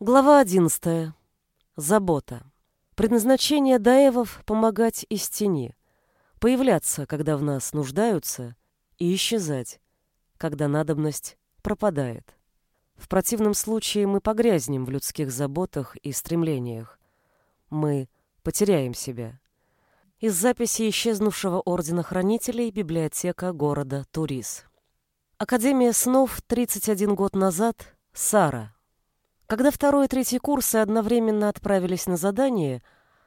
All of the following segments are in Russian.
Глава 11. Забота. Предназначение даевов — помогать из тени, появляться, когда в нас нуждаются, и исчезать, когда надобность пропадает. В противном случае мы погрязнем в людских заботах и стремлениях. Мы потеряем себя. Из записи исчезнувшего Ордена Хранителей библиотека города Турис. Академия снов 31 год назад. Сара. Когда второй и третий курсы одновременно отправились на задание,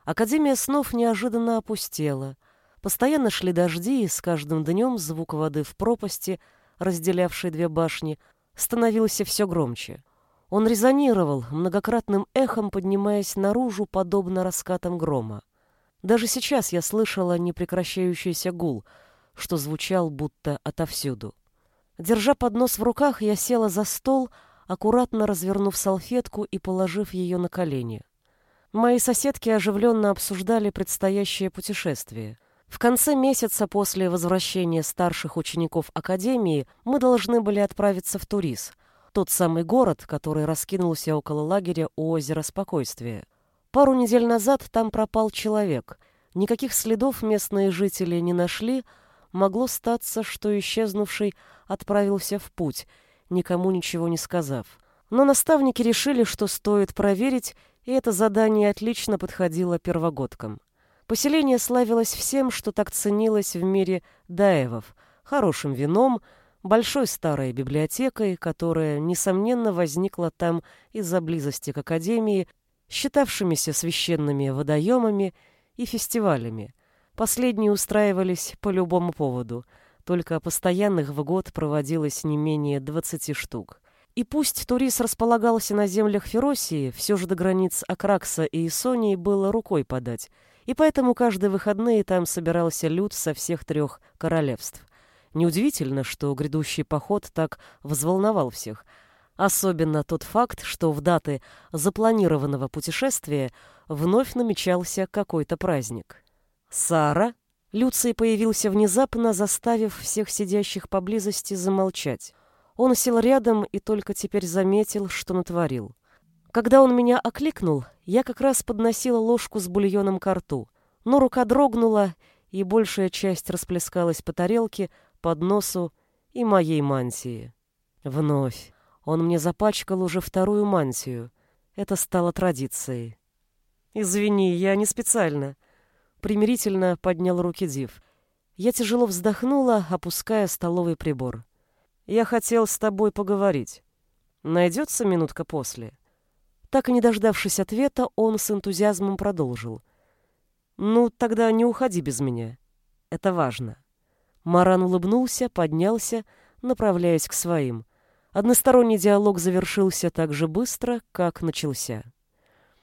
Академия снов неожиданно опустела. Постоянно шли дожди, и с каждым днем звук воды в пропасти, разделявшей две башни, становился все громче. Он резонировал, многократным эхом поднимаясь наружу, подобно раскатам грома. Даже сейчас я слышала непрекращающийся гул, что звучал будто отовсюду. Держа поднос в руках, я села за стол, аккуратно развернув салфетку и положив ее на колени. Мои соседки оживленно обсуждали предстоящее путешествие. В конце месяца после возвращения старших учеников Академии мы должны были отправиться в Турис, тот самый город, который раскинулся около лагеря у озера Спокойствия. Пару недель назад там пропал человек. Никаких следов местные жители не нашли, могло статься, что исчезнувший отправился в путь — никому ничего не сказав. Но наставники решили, что стоит проверить, и это задание отлично подходило первогодкам. Поселение славилось всем, что так ценилось в мире даевов, хорошим вином, большой старой библиотекой, которая, несомненно, возникла там из-за близости к академии, считавшимися священными водоемами и фестивалями. Последние устраивались по любому поводу – только постоянных в год проводилось не менее 20 штук. И пусть Турис располагался на землях Феросии, все же до границ Акракса и Исонии было рукой подать, и поэтому каждые выходные там собирался люд со всех трех королевств. Неудивительно, что грядущий поход так взволновал всех. Особенно тот факт, что в даты запланированного путешествия вновь намечался какой-то праздник. Сара Люций появился внезапно, заставив всех сидящих поблизости замолчать. Он сел рядом и только теперь заметил, что натворил. Когда он меня окликнул, я как раз подносила ложку с бульоном к рту, но рука дрогнула, и большая часть расплескалась по тарелке, под носу и моей мантии. Вновь. Он мне запачкал уже вторую мантию. Это стало традицией. «Извини, я не специально», Примирительно поднял руки Див. Я тяжело вздохнула, опуская столовый прибор. «Я хотел с тобой поговорить. Найдется минутка после?» Так и не дождавшись ответа, он с энтузиазмом продолжил. «Ну, тогда не уходи без меня. Это важно». Маран улыбнулся, поднялся, направляясь к своим. Односторонний диалог завершился так же быстро, как начался.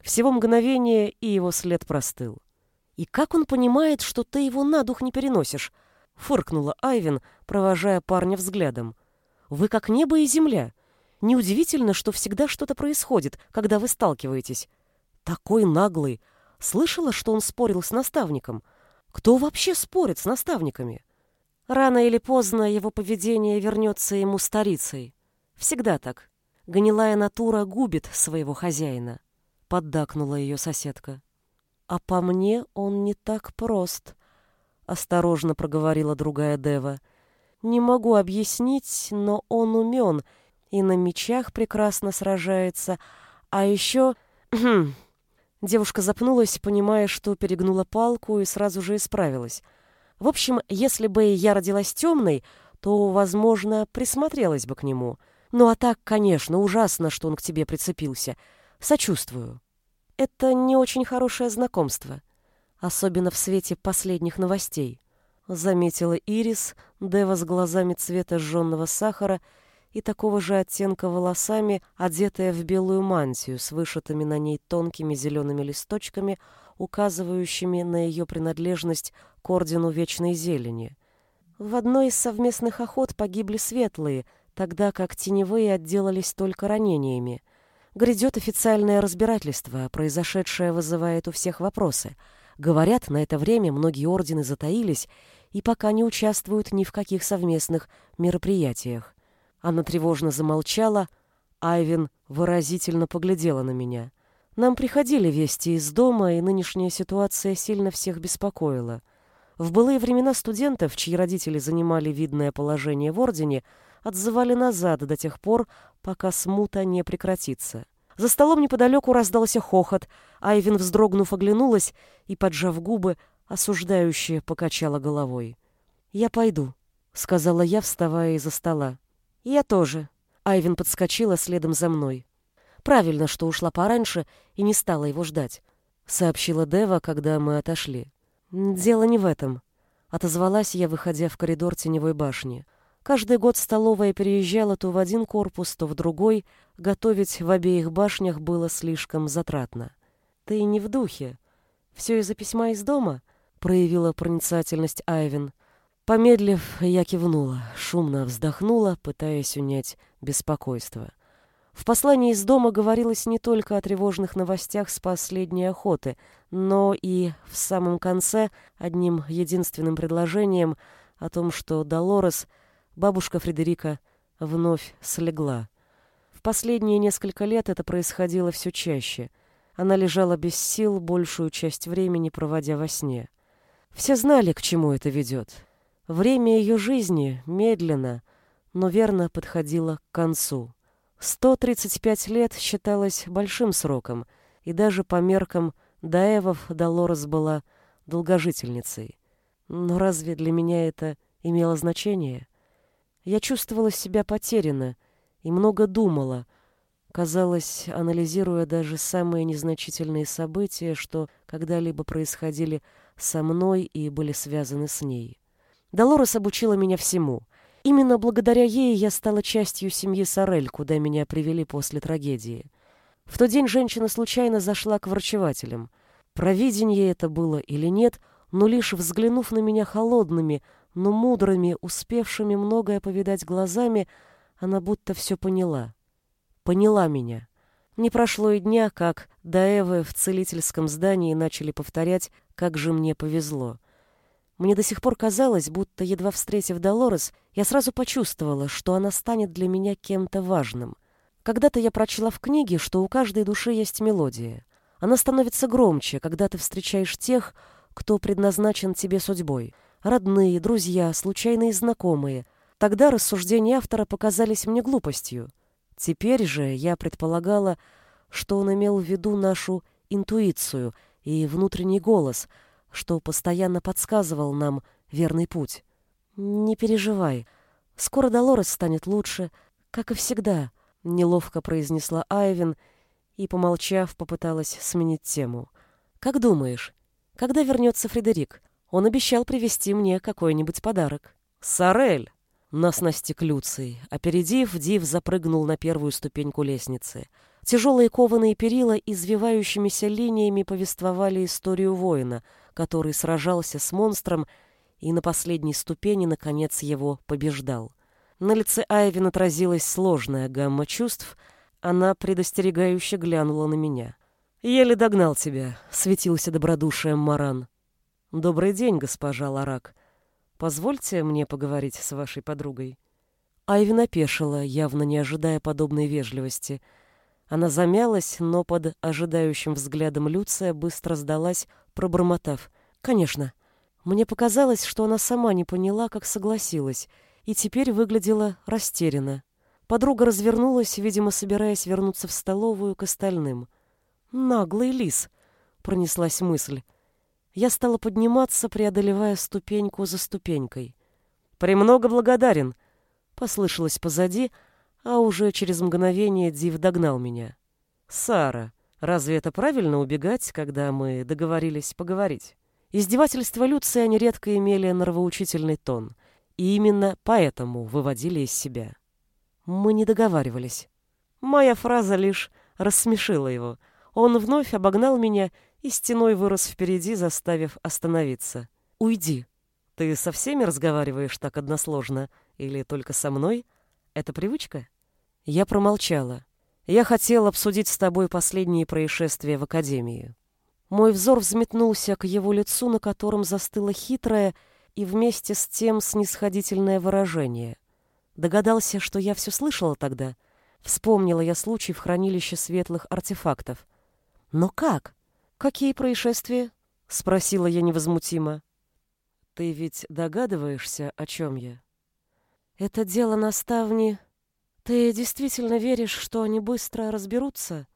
Всего мгновение, и его след простыл. И как он понимает, что ты его на дух не переносишь? Фыркнула Айвин, провожая парня взглядом. Вы как небо и земля. Неудивительно, что всегда что-то происходит, когда вы сталкиваетесь. Такой наглый. Слышала, что он спорил с наставником. Кто вообще спорит с наставниками? Рано или поздно его поведение вернется ему старицей. Всегда так. Гнилая натура губит своего хозяина. Поддакнула ее соседка. «А по мне он не так прост», — осторожно проговорила другая Дева. «Не могу объяснить, но он умен и на мечах прекрасно сражается. А еще...» Девушка запнулась, понимая, что перегнула палку и сразу же исправилась. «В общем, если бы я родилась темной, то, возможно, присмотрелась бы к нему. Ну а так, конечно, ужасно, что он к тебе прицепился. Сочувствую». Это не очень хорошее знакомство, особенно в свете последних новостей, заметила Ирис, Дева с глазами цвета жженного сахара и такого же оттенка волосами, одетая в белую мантию с вышитыми на ней тонкими зелеными листочками, указывающими на ее принадлежность к Ордену Вечной Зелени. В одной из совместных охот погибли светлые, тогда как теневые отделались только ранениями. Грядет официальное разбирательство, произошедшее вызывает у всех вопросы. Говорят, на это время многие ордены затаились и пока не участвуют ни в каких совместных мероприятиях. Она тревожно замолчала, Айвин выразительно поглядела на меня. Нам приходили вести из дома, и нынешняя ситуация сильно всех беспокоила. В былые времена студентов, чьи родители занимали видное положение в Ордене, отзывали назад до тех пор, пока смута не прекратится. За столом неподалеку раздался хохот, Айвин, вздрогнув, оглянулась и, поджав губы, осуждающе покачала головой. «Я пойду», — сказала я, вставая из-за стола. «Я тоже». Айвин подскочила следом за мной. «Правильно, что ушла пораньше и не стала его ждать», — сообщила Дева, когда мы отошли. «Дело не в этом», — отозвалась я, выходя в коридор теневой башни. Каждый год столовая переезжала то в один корпус, то в другой. Готовить в обеих башнях было слишком затратно. «Ты не в духе. Все из-за письма из дома?» — проявила проницательность Айвин. Помедлив, я кивнула, шумно вздохнула, пытаясь унять беспокойство. В послании из дома говорилось не только о тревожных новостях с последней охоты, но и в самом конце одним единственным предложением о том, что Долорес — бабушка Фредерика вновь слегла. В последние несколько лет это происходило все чаще. Она лежала без сил большую часть времени, проводя во сне. Все знали, к чему это ведет. Время ее жизни медленно, но верно подходило к концу. 135 лет считалось большим сроком, и даже по меркам Даевов Долорес была долгожительницей. Но разве для меня это имело значение? Я чувствовала себя потерянно и много думала, казалось, анализируя даже самые незначительные события, что когда-либо происходили со мной и были связаны с ней. Долорес обучила меня всему. Именно благодаря ей я стала частью семьи Сорель, куда меня привели после трагедии. В тот день женщина случайно зашла к врачевателям. Провидение это было или нет, но лишь взглянув на меня холодными, но мудрыми, успевшими многое повидать глазами, она будто все поняла. Поняла меня. Не прошло и дня, как Даэвы в целительском здании начали повторять, как же мне повезло. Мне до сих пор казалось, будто, едва встретив Долорес, я сразу почувствовала, что она станет для меня кем-то важным. Когда-то я прочла в книге, что у каждой души есть мелодия. Она становится громче, когда ты встречаешь тех, кто предназначен тебе судьбой — родные, друзья, случайные знакомые. Тогда рассуждения автора показались мне глупостью. Теперь же я предполагала, что он имел в виду нашу интуицию и внутренний голос, что постоянно подсказывал нам верный путь. «Не переживай. Скоро Долорес станет лучше, как и всегда», — неловко произнесла Айвин и, помолчав, попыталась сменить тему. «Как думаешь, когда вернется Фредерик? Он обещал привезти мне какой-нибудь подарок. «Сорель!» Нас настиг Люций. Опередив, Див запрыгнул на первую ступеньку лестницы. Тяжелые кованые перила извивающимися линиями повествовали историю воина, который сражался с монстром и на последней ступени, наконец, его побеждал. На лице Айвин отразилась сложная гамма чувств. Она предостерегающе глянула на меня. «Еле догнал тебя», — светился добродушием Маран. «Добрый день, госпожа Ларак. Позвольте мне поговорить с вашей подругой». Айвин опешила, явно не ожидая подобной вежливости. Она замялась, но под ожидающим взглядом Люция быстро сдалась, пробормотав. «Конечно». Мне показалось, что она сама не поняла, как согласилась, и теперь выглядела растерянно. Подруга развернулась, видимо, собираясь вернуться в столовую к остальным. «Наглый лис», — пронеслась мысль. Я стала подниматься, преодолевая ступеньку за ступенькой. «Премного благодарен», — послышалось позади, а уже через мгновение Див догнал меня. «Сара, разве это правильно убегать, когда мы договорились поговорить?» Издевательства Люция нередко имели нравоучительный тон, и именно поэтому выводили из себя. Мы не договаривались. Моя фраза лишь рассмешила его. Он вновь обогнал меня и стеной вырос впереди, заставив остановиться. «Уйди!» «Ты со всеми разговариваешь так односложно? Или только со мной? Это привычка?» Я промолчала. «Я хотел обсудить с тобой последние происшествия в Академии». Мой взор взметнулся к его лицу, на котором застыло хитрое и вместе с тем снисходительное выражение. Догадался, что я все слышала тогда. Вспомнила я случай в хранилище светлых артефактов. Но как? Какие происшествия? Спросила я невозмутимо. Ты ведь догадываешься, о чем я? Это дело наставни. Ты действительно веришь, что они быстро разберутся?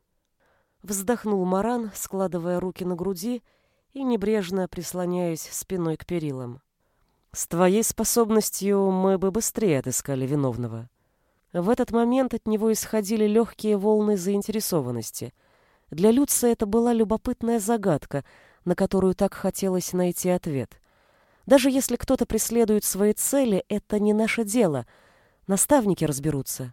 Вздохнул Маран, складывая руки на груди и небрежно прислоняясь спиной к перилам. С твоей способностью мы бы быстрее отыскали виновного. В этот момент от него исходили легкие волны заинтересованности. Для Люция это была любопытная загадка, на которую так хотелось найти ответ. Даже если кто-то преследует свои цели, это не наше дело. Наставники разберутся.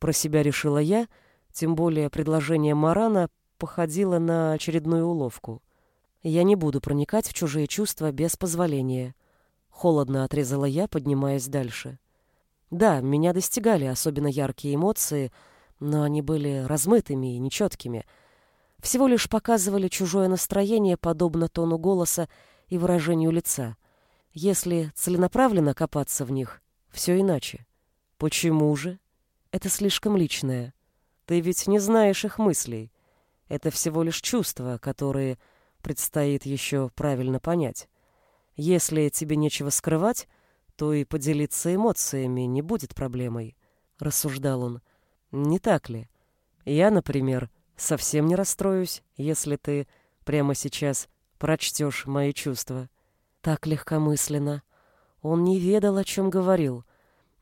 Про себя решила я, тем более предложение Марана походило на очередную уловку. Я не буду проникать в чужие чувства без позволения. Холодно отрезала я, поднимаясь дальше. Да, меня достигали особенно яркие эмоции, но они были размытыми и нечеткими. Всего лишь показывали чужое настроение, подобно тону голоса и выражению лица. Если целенаправленно копаться в них, все иначе. Почему же? Это слишком личное. Ты ведь не знаешь их мыслей. Это всего лишь чувства, которые предстоит еще правильно понять. Если тебе нечего скрывать, то и поделиться эмоциями не будет проблемой, рассуждал он. Не так ли? Я, например, совсем не расстроюсь, если ты прямо сейчас прочтешь мои чувства. Так легкомысленно. Он не ведал, о чем говорил.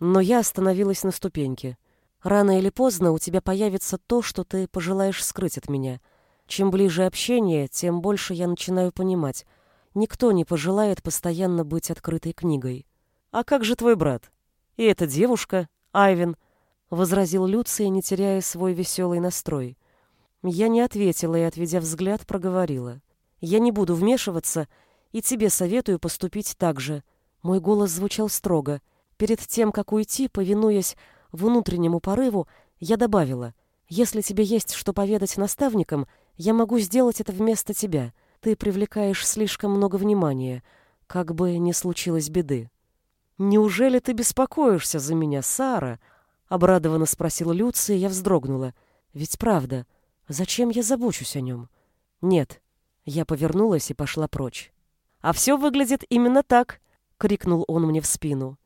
Но я остановилась на ступеньке. Рано или поздно у тебя появится то, что ты пожелаешь скрыть от меня. Чем ближе общение, тем больше я начинаю понимать — Никто не пожелает постоянно быть открытой книгой. «А как же твой брат? И эта девушка, Айвен?» — возразил Люция, не теряя свой веселый настрой. Я не ответила и, отведя взгляд, проговорила. «Я не буду вмешиваться, и тебе советую поступить так же». Мой голос звучал строго. Перед тем, как уйти, повинуясь внутреннему порыву, я добавила, «Если тебе есть что поведать наставникам, я могу сделать это вместо тебя. Ты привлекаешь слишком много внимания, как бы не случилось беды. Неужели ты беспокоишься за меня, Сара? обрадованно спросила Люция, я вздрогнула. Ведь правда, зачем я забочусь о нем? Нет. Я повернулась и пошла прочь. А все выглядит именно так, крикнул он мне в спину.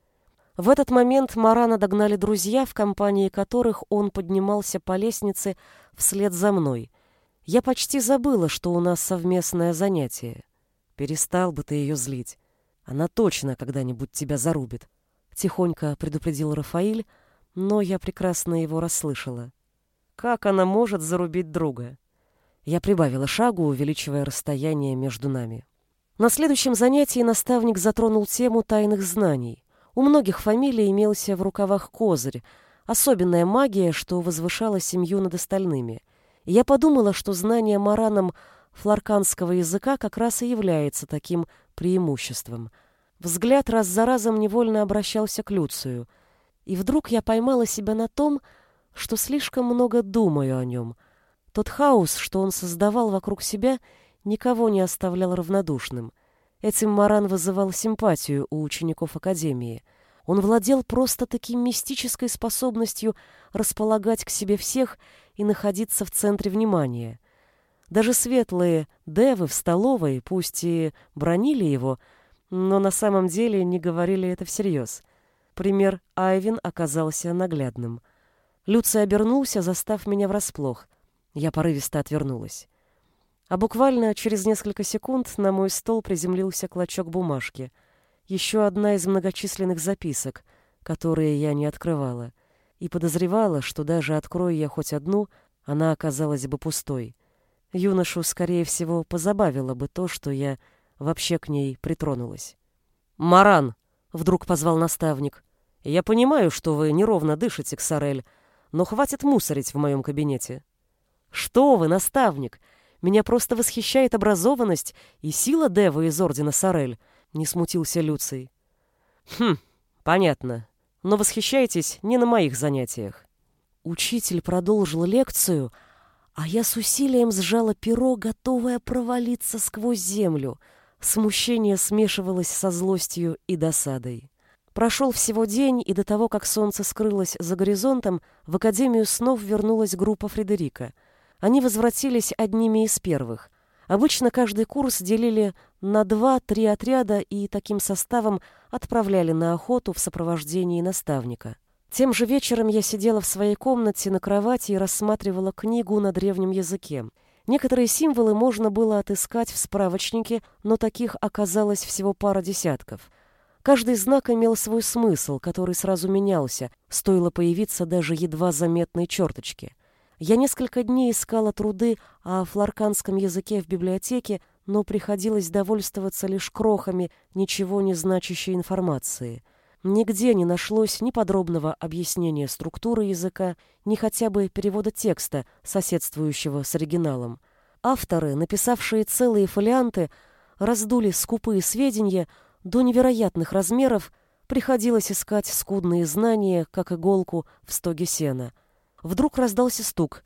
В этот момент Марана догнали друзья, в компании которых он поднимался по лестнице вслед за мной. Я почти забыла, что у нас совместное занятие. Перестал бы ты ее злить. Она точно когда-нибудь тебя зарубит. Тихонько предупредил Рафаиль, но я прекрасно его расслышала. Как она может зарубить друга? Я прибавила шагу, увеличивая расстояние между нами. На следующем занятии наставник затронул тему тайных знаний. У многих фамилий имелся в рукавах козырь, особенная магия, что возвышала семью над остальными — я подумала, что знание Мараном фларканского языка как раз и является таким преимуществом. Взгляд раз за разом невольно обращался к Люцию, и вдруг я поймала себя на том, что слишком много думаю о нем. Тот хаос, что он создавал вокруг себя, никого не оставлял равнодушным. Этим Маран вызывал симпатию у учеников Академии. Он владел просто таким мистической способностью располагать к себе всех и находиться в центре внимания. Даже светлые девы в столовой, пусть и бронили его, но на самом деле не говорили это всерьез. Пример Айвин оказался наглядным. Люций обернулся, застав меня врасплох. Я порывисто отвернулась. А буквально через несколько секунд на мой стол приземлился клочок бумажки. Еще одна из многочисленных записок, которые я не открывала и подозревала, что даже открою я хоть одну, она оказалась бы пустой. Юношу, скорее всего, позабавило бы то, что я вообще к ней притронулась. «Маран!» — вдруг позвал наставник. «Я понимаю, что вы неровно дышите, Ксарель, но хватит мусорить в моем кабинете». «Что вы, наставник! Меня просто восхищает образованность и сила Девы из Ордена Сорель», — не смутился Люций. «Хм, понятно но восхищайтесь не на моих занятиях. Учитель продолжил лекцию, а я с усилием сжала перо, готовая провалиться сквозь землю. Смущение смешивалось со злостью и досадой. Прошел всего день, и до того, как солнце скрылось за горизонтом, в Академию снов вернулась группа Фредерика. Они возвратились одними из первых. Обычно каждый курс делили на два-три отряда и таким составом отправляли на охоту в сопровождении наставника. Тем же вечером я сидела в своей комнате на кровати и рассматривала книгу на древнем языке. Некоторые символы можно было отыскать в справочнике, но таких оказалось всего пара десятков. Каждый знак имел свой смысл, который сразу менялся, стоило появиться даже едва заметной черточки. Я несколько дней искала труды о фларканском языке в библиотеке, но приходилось довольствоваться лишь крохами ничего не значащей информации. Нигде не нашлось ни подробного объяснения структуры языка, ни хотя бы перевода текста, соседствующего с оригиналом. Авторы, написавшие целые фолианты, раздули скупые сведения до невероятных размеров, приходилось искать скудные знания, как иголку в стоге сена. Вдруг раздался стук.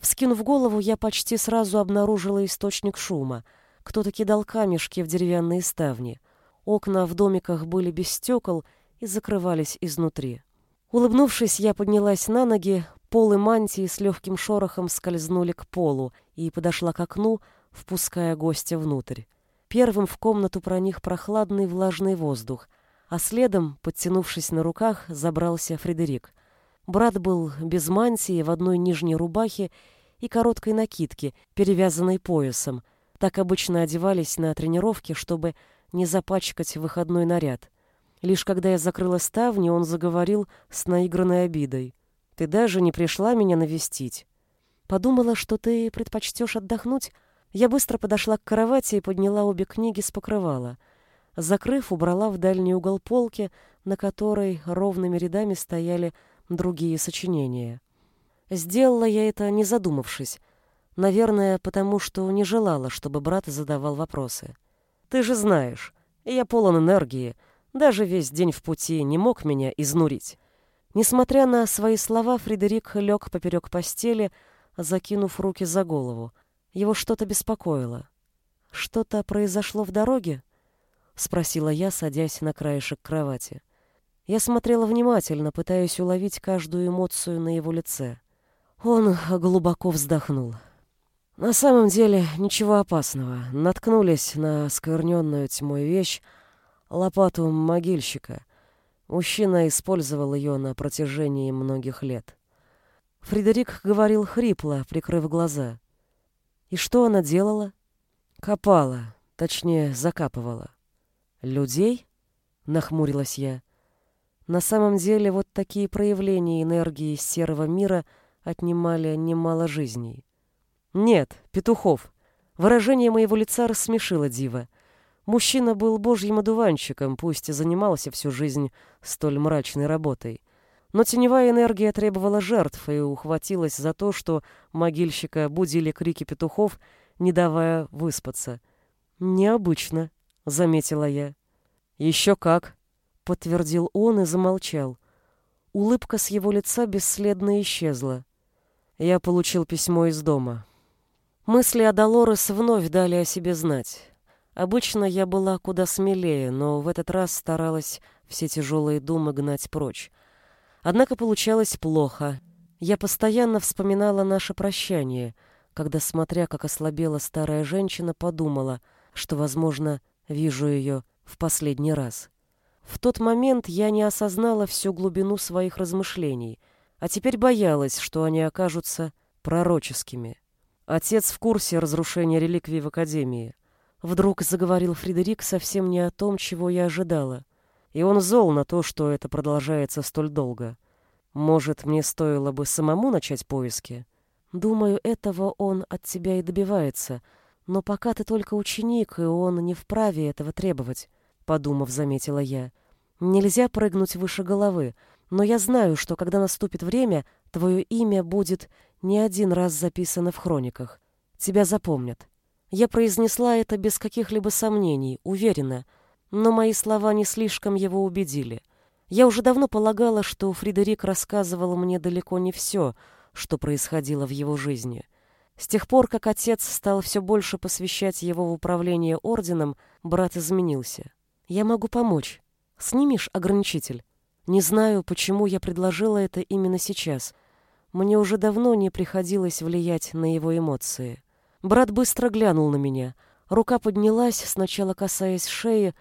Вскинув голову, я почти сразу обнаружила источник шума. Кто-то кидал камешки в деревянные ставни. Окна в домиках были без стекол и закрывались изнутри. Улыбнувшись, я поднялась на ноги, полы мантии с легким шорохом скользнули к полу и подошла к окну, впуская гостя внутрь. Первым в комнату проник прохладный влажный воздух, а следом, подтянувшись на руках, забрался Фредерик. Брат был без мантии, в одной нижней рубахе и короткой накидке, перевязанной поясом. Так обычно одевались на тренировке, чтобы не запачкать выходной наряд. Лишь когда я закрыла ставни, он заговорил с наигранной обидой. «Ты даже не пришла меня навестить. Подумала, что ты предпочтешь отдохнуть?» Я быстро подошла к кровати и подняла обе книги с покрывала. Закрыв, убрала в дальний угол полки, на которой ровными рядами стояли другие сочинения. Сделала я это, не задумавшись. Наверное, потому что не желала, чтобы брат задавал вопросы. «Ты же знаешь, я полон энергии», даже весь день в пути не мог меня изнурить. Несмотря на свои слова, Фредерик лег поперек постели, закинув руки за голову. Его что-то беспокоило. «Что-то произошло в дороге?» — спросила я, садясь на краешек кровати. Я смотрела внимательно, пытаясь уловить каждую эмоцию на его лице. Он глубоко вздохнул. На самом деле ничего опасного. Наткнулись на скверненную тьмой вещь, лопату могильщика. Мужчина использовал ее на протяжении многих лет. Фредерик говорил хрипло, прикрыв глаза. И что она делала? Копала, точнее, закапывала. Людей? Нахмурилась я. На самом деле вот такие проявления энергии серого мира отнимали немало жизней. Нет, петухов. Выражение моего лица рассмешило Дива. Мужчина был божьим одуванчиком, пусть и занимался всю жизнь столь мрачной работой. Но теневая энергия требовала жертв и ухватилась за то, что могильщика будили крики петухов, не давая выспаться. «Необычно», — заметила я. «Еще как», — подтвердил он и замолчал. Улыбка с его лица бесследно исчезла. Я получил письмо из дома. Мысли о Долорес вновь дали о себе знать. Обычно я была куда смелее, но в этот раз старалась все тяжелые думы гнать прочь. Однако получалось плохо. Я постоянно вспоминала наше прощание, когда, смотря как ослабела старая женщина, подумала, что, возможно, вижу ее в последний раз. В тот момент я не осознала всю глубину своих размышлений, а теперь боялась, что они окажутся пророческими. Отец в курсе разрушения реликвий в Академии. Вдруг заговорил Фредерик совсем не о том, чего я ожидала. И он зол на то, что это продолжается столь долго. Может, мне стоило бы самому начать поиски? Думаю, этого он от тебя и добивается. Но пока ты только ученик, и он не вправе этого требовать, подумав, заметила я. Нельзя прыгнуть выше головы, но я знаю, что когда наступит время, твое имя будет не один раз записано в хрониках. Тебя запомнят. Я произнесла это без каких-либо сомнений, уверенно, но мои слова не слишком его убедили. Я уже давно полагала, что Фредерик рассказывал мне далеко не все, что происходило в его жизни. С тех пор, как отец стал все больше посвящать его в управление орденом, брат изменился. «Я могу помочь», Снимешь ограничитель? Не знаю, почему я предложила это именно сейчас. Мне уже давно не приходилось влиять на его эмоции. Брат быстро глянул на меня. Рука поднялась, сначала касаясь шеи,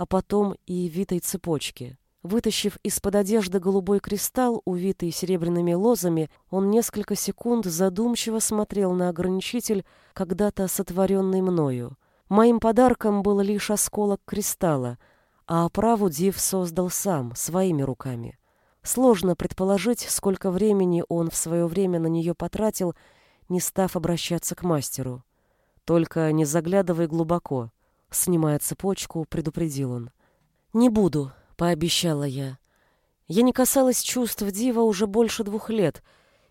а потом и витой цепочки. Вытащив из-под одежды голубой кристалл, увитый серебряными лозами, он несколько секунд задумчиво смотрел на ограничитель, когда-то сотворенный мною. Моим подарком был лишь осколок кристалла — а оправу Див создал сам, своими руками. Сложно предположить, сколько времени он в свое время на нее потратил, не став обращаться к мастеру. Только не заглядывай глубоко. Снимая цепочку, предупредил он. «Не буду», — пообещала я. Я не касалась чувств Дива уже больше двух лет,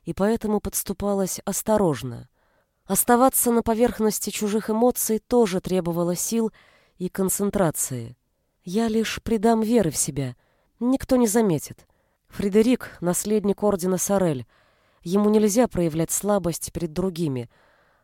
и поэтому подступалась осторожно. Оставаться на поверхности чужих эмоций тоже требовало сил и концентрации. Я лишь придам веры в себя. Никто не заметит. Фредерик — наследник ордена Сорель. Ему нельзя проявлять слабость перед другими,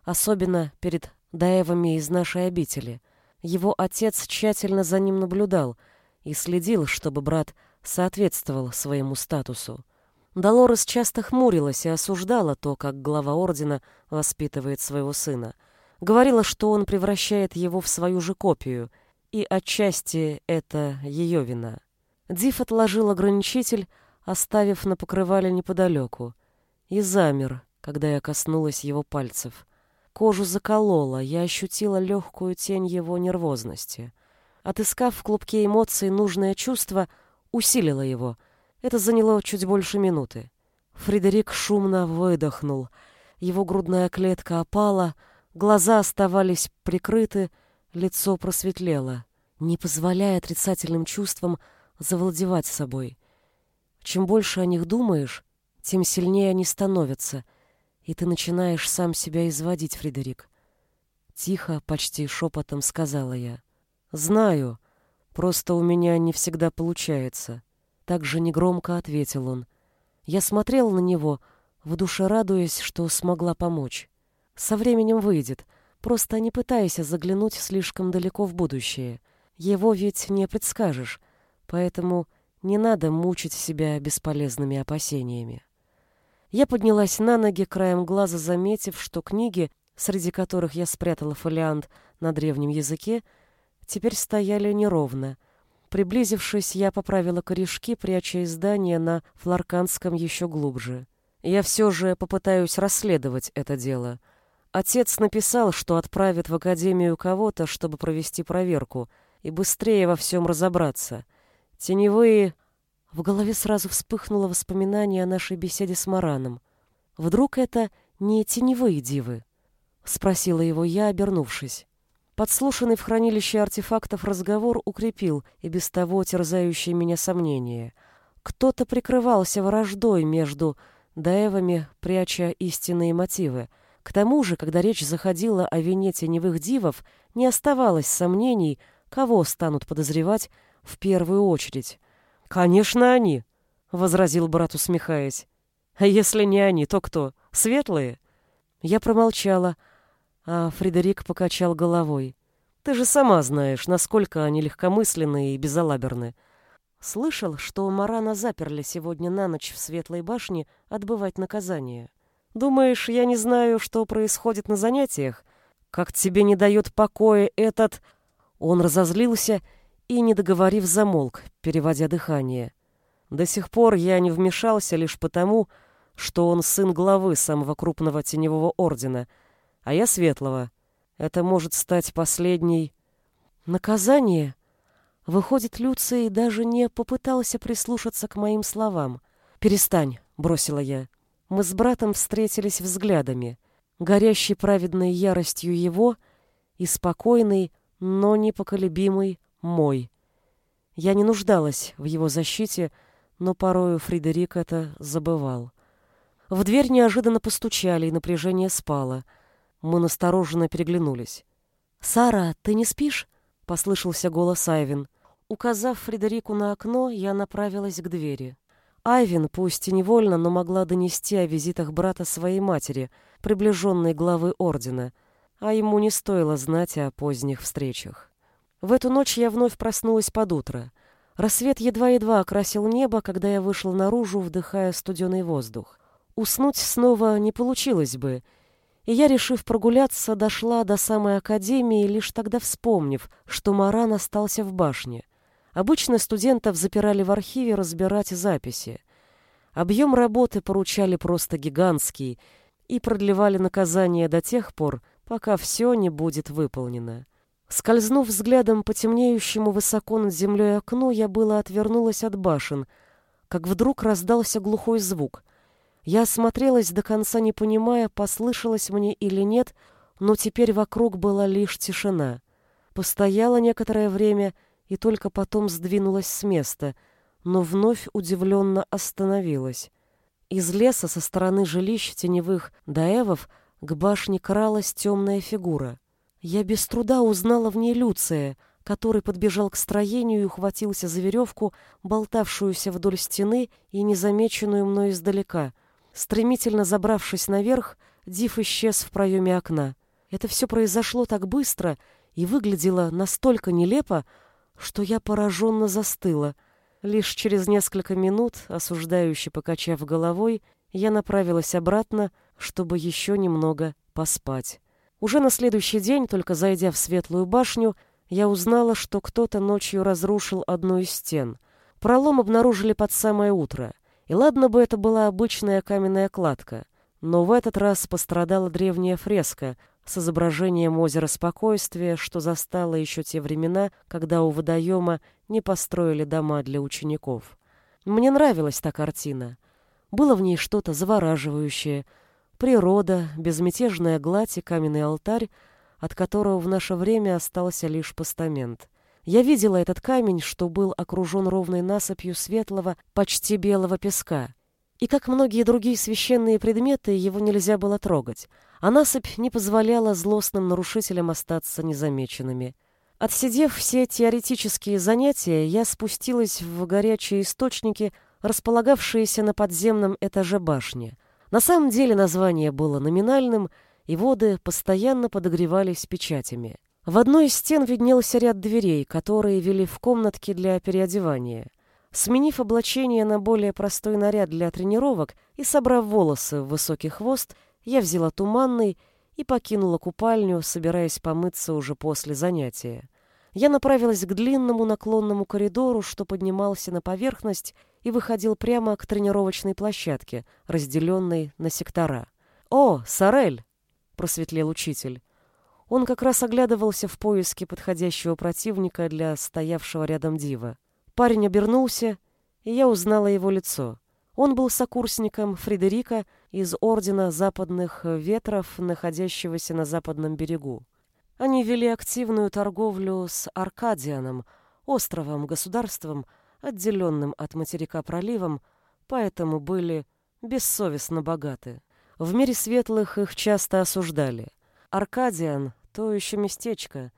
особенно перед даевами из нашей обители. Его отец тщательно за ним наблюдал и следил, чтобы брат соответствовал своему статусу. Долорес часто хмурилась и осуждала то, как глава ордена воспитывает своего сына. Говорила, что он превращает его в свою же копию — и отчасти это ее вина. Див отложил ограничитель, оставив на покрывале неподалеку, и замер, когда я коснулась его пальцев. Кожу заколола, я ощутила легкую тень его нервозности. Отыскав в клубке эмоций нужное чувство, усилила его. Это заняло чуть больше минуты. Фредерик шумно выдохнул. Его грудная клетка опала, глаза оставались прикрыты, Лицо просветлело, не позволяя отрицательным чувствам завладевать собой. Чем больше о них думаешь, тем сильнее они становятся, и ты начинаешь сам себя изводить, Фредерик. Тихо, почти шепотом сказала я. «Знаю, просто у меня не всегда получается». Так же негромко ответил он. Я смотрел на него, в душе радуясь, что смогла помочь. Со временем выйдет, Просто не пытайся заглянуть слишком далеко в будущее. Его ведь не предскажешь, поэтому не надо мучить себя бесполезными опасениями. Я поднялась на ноги, краем глаза заметив, что книги, среди которых я спрятала фолиант на древнем языке, теперь стояли неровно. Приблизившись, я поправила корешки, пряча издание на фларканском еще глубже. Я все же попытаюсь расследовать это дело — Отец написал, что отправит в академию кого-то, чтобы провести проверку и быстрее во всем разобраться. Теневые... В голове сразу вспыхнуло воспоминание о нашей беседе с Мараном. Вдруг это не теневые дивы? Спросила его я, обернувшись. Подслушанный в хранилище артефактов разговор укрепил и без того терзающие меня сомнения. Кто-то прикрывался враждой между даевами, пряча истинные мотивы — к тому же, когда речь заходила о вине теневых дивов, не оставалось сомнений, кого станут подозревать в первую очередь. «Конечно, они!» — возразил брат, усмехаясь. «А если не они, то кто? Светлые?» Я промолчала, а Фредерик покачал головой. «Ты же сама знаешь, насколько они легкомысленны и безалаберны. Слышал, что Марана заперли сегодня на ночь в Светлой башне отбывать наказание. Думаешь, я не знаю, что происходит на занятиях? Как тебе не дает покоя этот...» Он разозлился и, не договорив, замолк, переводя дыхание. До сих пор я не вмешался лишь потому, что он сын главы самого крупного теневого ордена, а я светлого. Это может стать последней... Наказание? Выходит, Люций даже не попытался прислушаться к моим словам. «Перестань», — бросила я. Мы с братом встретились взглядами, горящий праведной яростью его и спокойный, но непоколебимый мой. Я не нуждалась в его защите, но порою Фредерик это забывал. В дверь неожиданно постучали, и напряжение спало. Мы настороженно переглянулись. «Сара, ты не спишь?» — послышался голос Айвин. Указав Фредерику на окно, я направилась к двери. Айвин, пусть и невольно, но могла донести о визитах брата своей матери, приближенной главы ордена, а ему не стоило знать о поздних встречах. В эту ночь я вновь проснулась под утро. Рассвет едва-едва окрасил небо, когда я вышла наружу, вдыхая студеный воздух. Уснуть снова не получилось бы, и я, решив прогуляться, дошла до самой академии, лишь тогда вспомнив, что Маран остался в башне. Обычно студентов запирали в архиве разбирать записи. Объем работы поручали просто гигантский и продлевали наказание до тех пор, пока все не будет выполнено. Скользнув взглядом по темнеющему высоко над землей окну, я было отвернулась от башен, как вдруг раздался глухой звук. Я осмотрелась до конца, не понимая, послышалось мне или нет, но теперь вокруг была лишь тишина. Постояла некоторое время и только потом сдвинулась с места, но вновь удивленно остановилась. Из леса со стороны жилищ теневых даевов к башне кралась темная фигура — я без труда узнала в ней Люция, который подбежал к строению и ухватился за веревку, болтавшуюся вдоль стены и незамеченную мной издалека. Стремительно забравшись наверх, Див исчез в проеме окна. Это все произошло так быстро и выглядело настолько нелепо, что я пораженно застыла. Лишь через несколько минут, осуждающе покачав головой, я направилась обратно, чтобы еще немного поспать. Уже на следующий день, только зайдя в Светлую башню, я узнала, что кто-то ночью разрушил одну из стен. Пролом обнаружили под самое утро. И ладно бы это была обычная каменная кладка, но в этот раз пострадала древняя фреска с изображением озера Спокойствия, что застало еще те времена, когда у водоема не построили дома для учеников. Мне нравилась та картина. Было в ней что-то завораживающее — Природа, безмятежная гладь и каменный алтарь, от которого в наше время остался лишь постамент. Я видела этот камень, что был окружен ровной насыпью светлого, почти белого песка. И, как многие другие священные предметы, его нельзя было трогать, а насыпь не позволяла злостным нарушителям остаться незамеченными. Отсидев все теоретические занятия, я спустилась в горячие источники, располагавшиеся на подземном этаже башни — на самом деле название было номинальным, и воды постоянно подогревались печатями. В одной из стен виднелся ряд дверей, которые вели в комнатки для переодевания. Сменив облачение на более простой наряд для тренировок и собрав волосы в высокий хвост, я взяла туманный и покинула купальню, собираясь помыться уже после занятия. Я направилась к длинному наклонному коридору, что поднимался на поверхность и выходил прямо к тренировочной площадке, разделенной на сектора. «О, Сорель!» — просветлел учитель. Он как раз оглядывался в поиске подходящего противника для стоявшего рядом дива. Парень обернулся, и я узнала его лицо. Он был сокурсником Фредерика из Ордена Западных Ветров, находящегося на западном берегу. Они вели активную торговлю с Аркадианом, островом-государством, отделенным от материка проливом, поэтому были бессовестно богаты. В мире светлых их часто осуждали. Аркадиан — то еще местечко.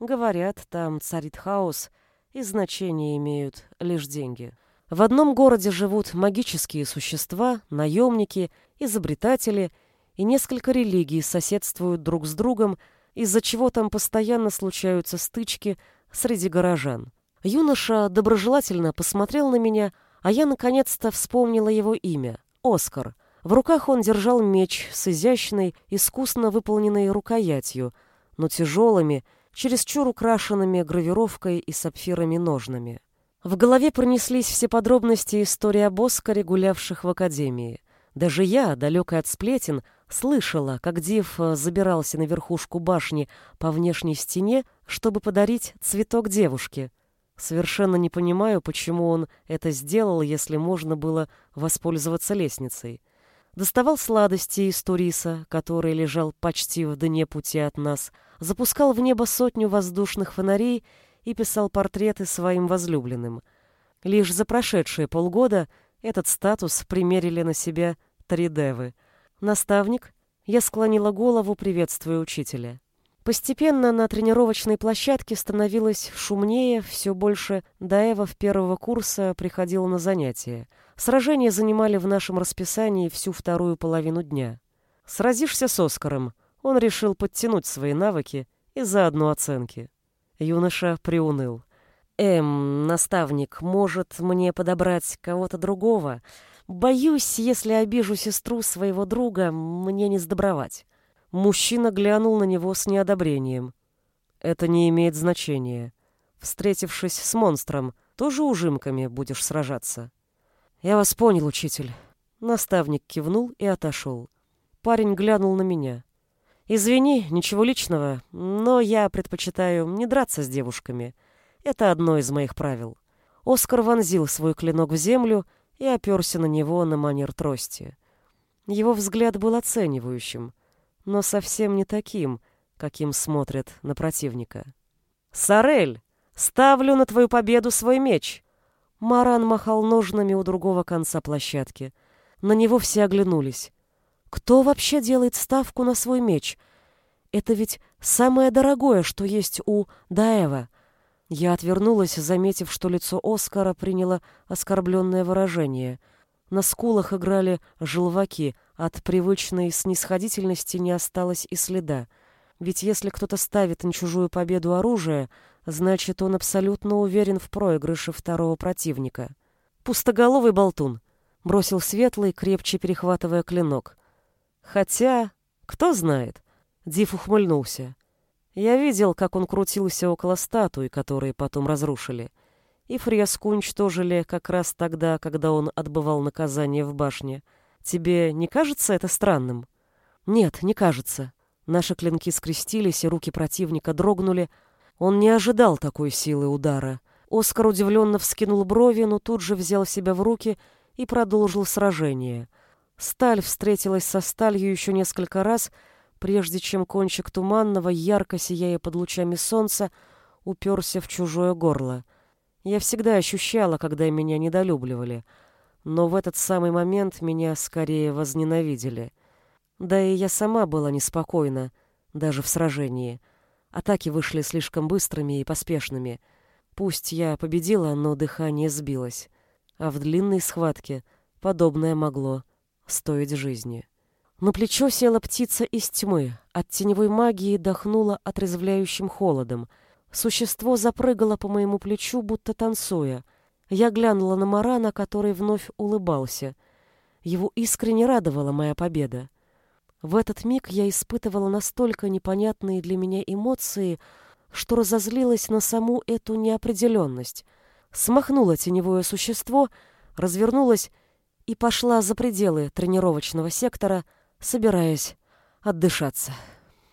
Говорят, там царит хаос, и значение имеют лишь деньги. В одном городе живут магические существа, наемники, изобретатели, и несколько религий соседствуют друг с другом, из-за чего там постоянно случаются стычки среди горожан. Юноша доброжелательно посмотрел на меня, а я наконец-то вспомнила его имя — Оскар. В руках он держал меч с изящной, искусно выполненной рукоятью, но тяжелыми, чересчур украшенными гравировкой и сапфирами ножнами. В голове пронеслись все подробности истории об Оскаре, гулявших в академии. Даже я, далекая от сплетен, слышала, как Див забирался на верхушку башни по внешней стене, чтобы подарить цветок девушке — Совершенно не понимаю, почему он это сделал, если можно было воспользоваться лестницей. Доставал сладости из туриса, который лежал почти в дне пути от нас, запускал в небо сотню воздушных фонарей и писал портреты своим возлюбленным. Лишь за прошедшие полгода этот статус примерили на себя три девы. Наставник, я склонила голову, приветствуя учителя. Постепенно на тренировочной площадке становилось шумнее, все больше даевов первого курса приходило на занятия. Сражения занимали в нашем расписании всю вторую половину дня. Сразишься с Оскаром, он решил подтянуть свои навыки и заодно оценки. Юноша приуныл. «Эм, наставник, может мне подобрать кого-то другого? Боюсь, если обижу сестру своего друга, мне не сдобровать». Мужчина глянул на него с неодобрением. «Это не имеет значения. Встретившись с монстром, тоже ужимками будешь сражаться». «Я вас понял, учитель». Наставник кивнул и отошел. Парень глянул на меня. «Извини, ничего личного, но я предпочитаю не драться с девушками. Это одно из моих правил». Оскар вонзил свой клинок в землю и оперся на него на манер трости. Его взгляд был оценивающим, но совсем не таким, каким смотрят на противника. «Сорель, ставлю на твою победу свой меч!» Маран махал ножнами у другого конца площадки — на него все оглянулись. Кто вообще делает ставку на свой меч? Это ведь самое дорогое, что есть у Даева. Я отвернулась, заметив, что лицо Оскара приняло оскорбленное выражение. На скулах играли желваки, от привычной снисходительности не осталось и следа. Ведь если кто-то ставит на чужую победу оружие, значит, он абсолютно уверен в проигрыше второго противника. Пустоголовый болтун бросил светлый, крепче перехватывая клинок. Хотя, кто знает, Див ухмыльнулся. Я видел, как он крутился около статуи, которые потом разрушили. И фреску уничтожили как раз тогда, когда он отбывал наказание в башне. Тебе не кажется это странным? Нет, не кажется. Наши клинки скрестились, и руки противника дрогнули. Он не ожидал такой силы удара. Оскар удивленно вскинул брови, но тут же взял себя в руки и продолжил сражение. Сталь встретилась со сталью еще несколько раз, прежде чем кончик туманного, ярко сияя под лучами солнца, уперся в чужое горло. Я всегда ощущала, когда меня недолюбливали, но в этот самый момент меня скорее возненавидели. Да и я сама была неспокойна, даже в сражении. Атаки вышли слишком быстрыми и поспешными. Пусть я победила, но дыхание сбилось а в длинной схватке подобное могло стоить жизни. На плечо села птица из тьмы, от теневой магии дохнула отрезвляющим холодом. Существо запрыгало по моему плечу, будто танцуя. Я глянула на Марана, который вновь улыбался. Его искренне радовала моя победа. В этот миг я испытывала настолько непонятные для меня эмоции, что разозлилась на саму эту неопределенность — смахнула теневое существо, развернулась и пошла за пределы тренировочного сектора, собираясь отдышаться.